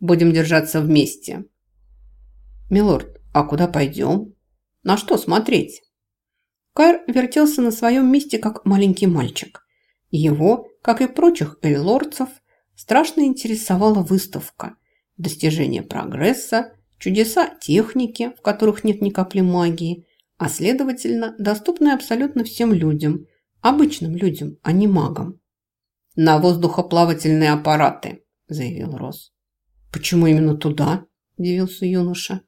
Будем держаться вместе. Милорд, а куда пойдем? На что смотреть? Кайр вертелся на своем месте, как маленький мальчик. Его, как и прочих эльлорцев, страшно интересовала выставка, достижения прогресса, чудеса техники, в которых нет ни капли магии, а следовательно, доступны абсолютно всем людям, обычным людям, а не магам. «На воздухоплавательные аппараты», – заявил Рос. «Почему именно туда?» – удивился юноша.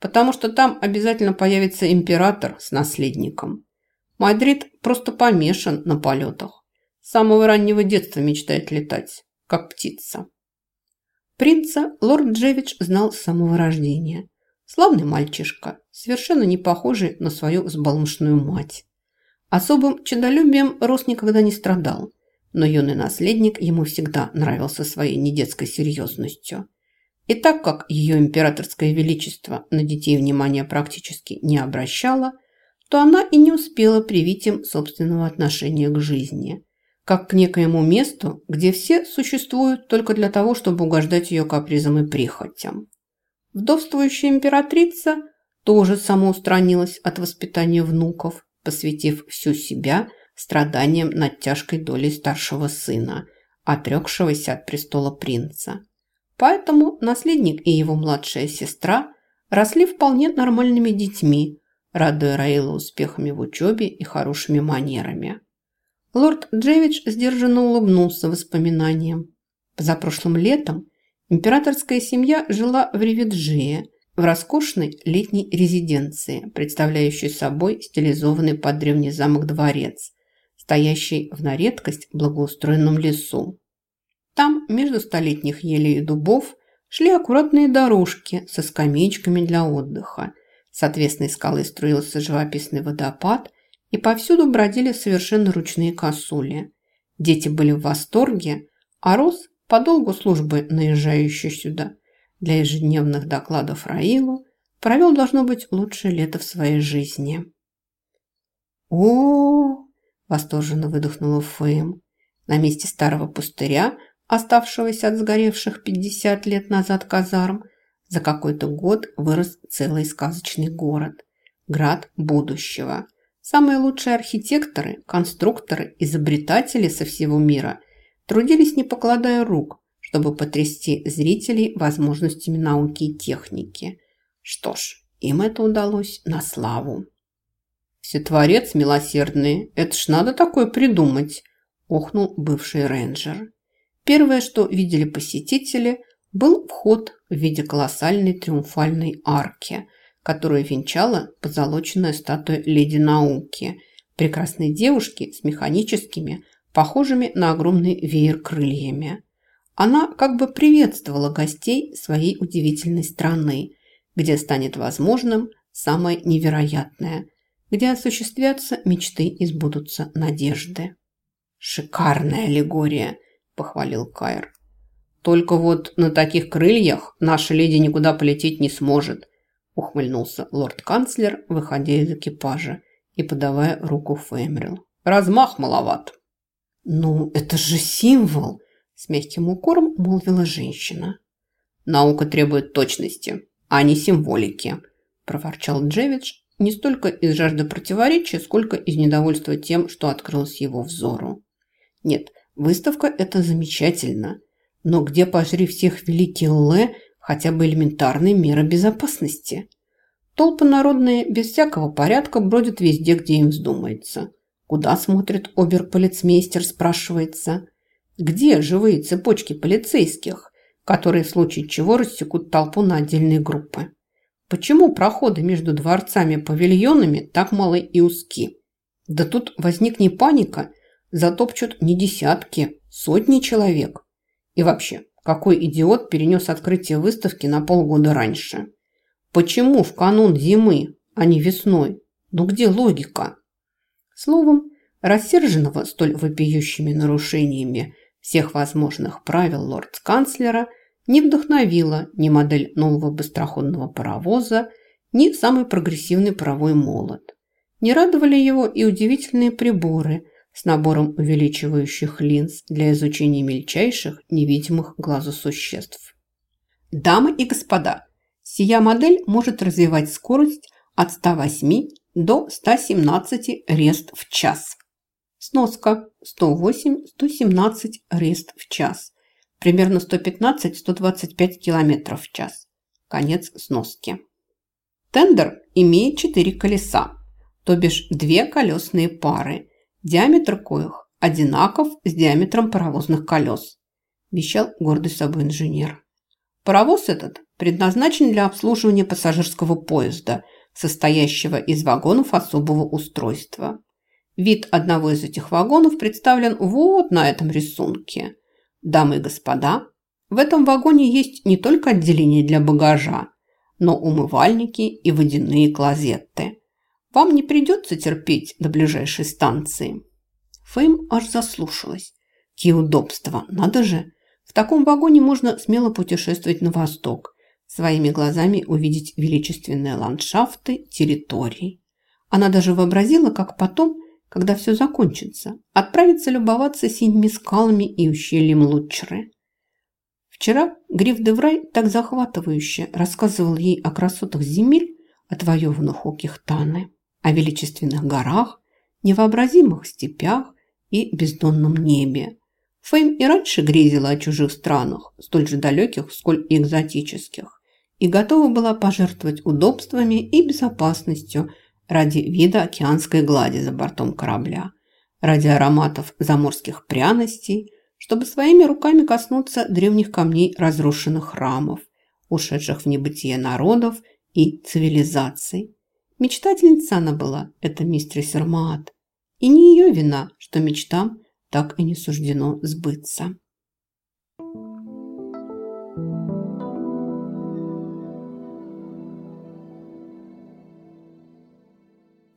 «Потому что там обязательно появится император с наследником. Мадрид просто помешан на полетах. С самого раннего детства мечтает летать, как птица». Принца лорд Джевич знал с самого рождения. Славный мальчишка, совершенно не похожий на свою взбалмошную мать. Особым чудолюбием Рос никогда не страдал, но юный наследник ему всегда нравился своей недетской серьезностью. И так как ее императорское величество на детей внимания практически не обращало, то она и не успела привить им собственного отношения к жизни, как к некоему месту, где все существуют только для того, чтобы угождать ее капризам и прихотям. Вдовствующая императрица тоже самоустранилась от воспитания внуков, посвятив всю себя страданиям над тяжкой долей старшего сына, отрекшегося от престола принца. Поэтому наследник и его младшая сестра росли вполне нормальными детьми, радуя Раила успехами в учебе и хорошими манерами. Лорд Джевич сдержанно улыбнулся воспоминаниям. Позапрошлым летом Императорская семья жила в Реведжие, в роскошной летней резиденции, представляющей собой стилизованный под древний замок дворец, стоящий в на редкость благоустроенном лесу. Там, между столетних елей и дубов, шли аккуратные дорожки со скамеечками для отдыха. С отвесной скалы струился живописный водопад, и повсюду бродили совершенно ручные косули. Дети были в восторге, а Рос по долгу службы, наезжающий сюда для ежедневных докладов Раилу, провел, должно быть, лучшее лето в своей жизни. о, восторженно выдохнула Фэм. На месте старого пустыря, оставшегося от сгоревших 50 лет назад казарм, за какой-то год вырос целый сказочный город. Град будущего. Самые лучшие архитекторы, конструкторы, изобретатели со всего мира трудились не покладая рук, чтобы потрясти зрителей возможностями науки и техники. Что ж, им это удалось на славу. «Всетворец милосердный, это ж надо такое придумать!» – охнул бывший рейнджер. Первое, что видели посетители, был вход в виде колоссальной триумфальной арки, которую венчала позолоченная статуя леди науки, прекрасной девушки с механическими, похожими на огромный веер крыльями. Она как бы приветствовала гостей своей удивительной страны, где станет возможным самое невероятное, где осуществятся мечты и сбудутся надежды. «Шикарная аллегория!» – похвалил Кайр. «Только вот на таких крыльях наша леди никуда полететь не сможет», – ухмыльнулся лорд-канцлер, выходя из экипажа и подавая руку Феймрил. «Размах маловат». «Ну, это же символ!» – с мягким укором молвила женщина. «Наука требует точности, а не символики», – проворчал Джевидж не столько из жажды противоречия, сколько из недовольства тем, что открылось его взору. «Нет, выставка – это замечательно, но где, пожри всех великий Лэ, хотя бы элементарные меры безопасности?» Толпы народные без всякого порядка бродят везде, где им вздумается – Куда смотрит оберполицмейстер, спрашивается. Где живые цепочки полицейских, которые в случае чего рассекут толпу на отдельные группы? Почему проходы между дворцами павильонами так малы и узки? Да тут возникнет паника, затопчут не десятки, сотни человек. И вообще, какой идиот перенес открытие выставки на полгода раньше? Почему в канун зимы, а не весной? Ну где логика? Словом, рассерженного столь вопиющими нарушениями всех возможных правил лорд-канцлера не вдохновила ни модель нового быстроходного паровоза, ни самый прогрессивный паровой молот. Не радовали его и удивительные приборы с набором увеличивающих линз для изучения мельчайших невидимых глазу существ. Дамы и господа, сия модель может развивать скорость от 108 до 117 рест в час. Сноска 108-117 рест в час. Примерно 115-125 км в час. Конец сноски. Тендер имеет 4 колеса, то бишь две колесные пары, диаметр коих одинаков с диаметром паровозных колес, вещал гордый собой инженер. Паровоз этот предназначен для обслуживания пассажирского поезда, состоящего из вагонов особого устройства. Вид одного из этих вагонов представлен вот на этом рисунке. Дамы и господа, в этом вагоне есть не только отделение для багажа, но умывальники и водяные клозетты. Вам не придется терпеть до ближайшей станции. Фейм аж заслушалась. Какие удобства, надо же! В таком вагоне можно смело путешествовать на восток, своими глазами увидеть величественные ландшафты территорий. Она даже вообразила, как потом, когда все закончится, отправиться любоваться синими скалами и ущельем Лучры. Вчера Гриф Деврай так захватывающе рассказывал ей о красотах земель, отвоеванных у Кихтаны, о величественных горах, невообразимых степях и бездонном небе. Фейм и раньше грезила о чужих странах, столь же далеких, сколь и экзотических, и готова была пожертвовать удобствами и безопасностью ради вида океанской глади за бортом корабля, ради ароматов заморских пряностей, чтобы своими руками коснуться древних камней разрушенных храмов, ушедших в небытие народов и цивилизаций. Мечтательница она была, эта мистерис Эрмаат. И не ее вина, что мечтам так и не суждено сбыться.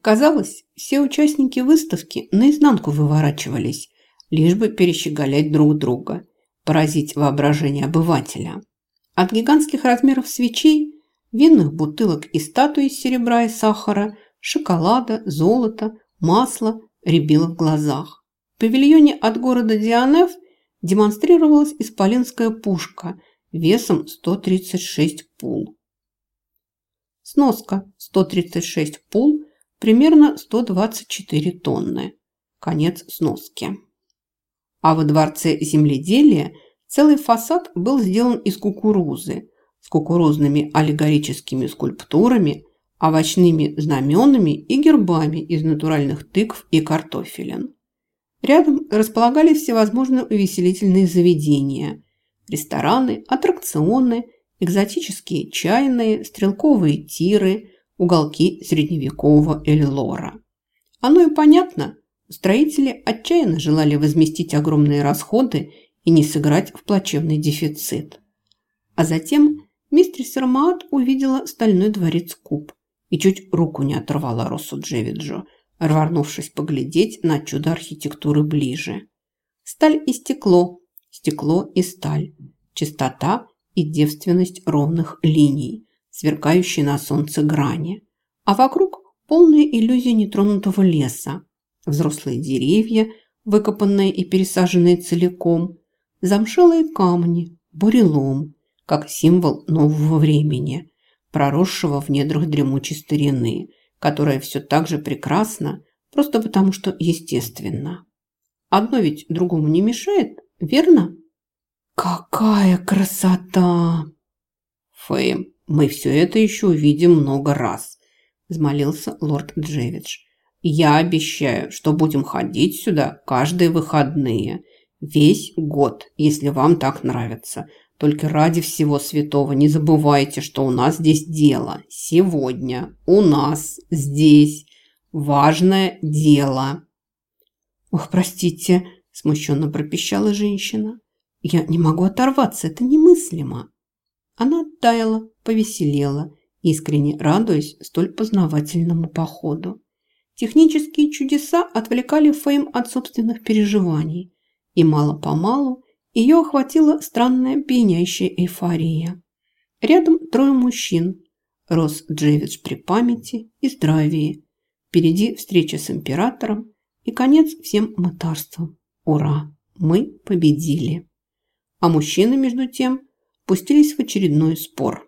Казалось, все участники выставки наизнанку выворачивались, лишь бы перещеголять друг друга, поразить воображение обывателя. От гигантских размеров свечей, винных бутылок и статуи из серебра и сахара, шоколада, золота, масла рябило в глазах. В павильоне от города Дианеф демонстрировалась исполинская пушка весом 136 пул. Сноска 136 пул – примерно 124 тонны. Конец сноски а во дворце земледелия целый фасад был сделан из кукурузы с кукурузными аллегорическими скульптурами, овощными знаменами и гербами из натуральных тыкв и картофелин. Рядом располагались всевозможные увеселительные заведения, рестораны, аттракционы, экзотические чайные, стрелковые тиры, уголки средневекового Эллора. Оно и понятно, Строители отчаянно желали возместить огромные расходы и не сыграть в плачевный дефицит. А затем мистер Сермаат увидела стальной дворец Куб и чуть руку не оторвала Росу Джевиджо, рванувшись поглядеть на чудо архитектуры ближе. Сталь и стекло, стекло и сталь, чистота и девственность ровных линий, сверкающие на солнце грани, а вокруг полная иллюзия нетронутого леса, взрослые деревья, выкопанные и пересаженные целиком, замшелые камни, бурелом, как символ нового времени, проросшего в недрах дремучей старины, которая все так же прекрасна, просто потому что естественно. Одно ведь другому не мешает, верно? Какая красота! Фэм, мы все это еще увидим много раз, взмолился лорд Джевидж. Я обещаю, что будем ходить сюда каждые выходные. Весь год, если вам так нравится. Только ради всего святого не забывайте, что у нас здесь дело. Сегодня у нас здесь важное дело. Ох, простите, смущенно пропищала женщина. Я не могу оторваться, это немыслимо. Она оттаяла, повеселела, искренне радуясь столь познавательному походу. Технические чудеса отвлекали Фейм от собственных переживаний, и мало-помалу ее охватила странная пьянящая эйфория. Рядом трое мужчин. Рос Джевидж при памяти и здравии. Впереди встреча с императором и конец всем мытарствам. Ура! Мы победили! А мужчины, между тем, пустились в очередной спор.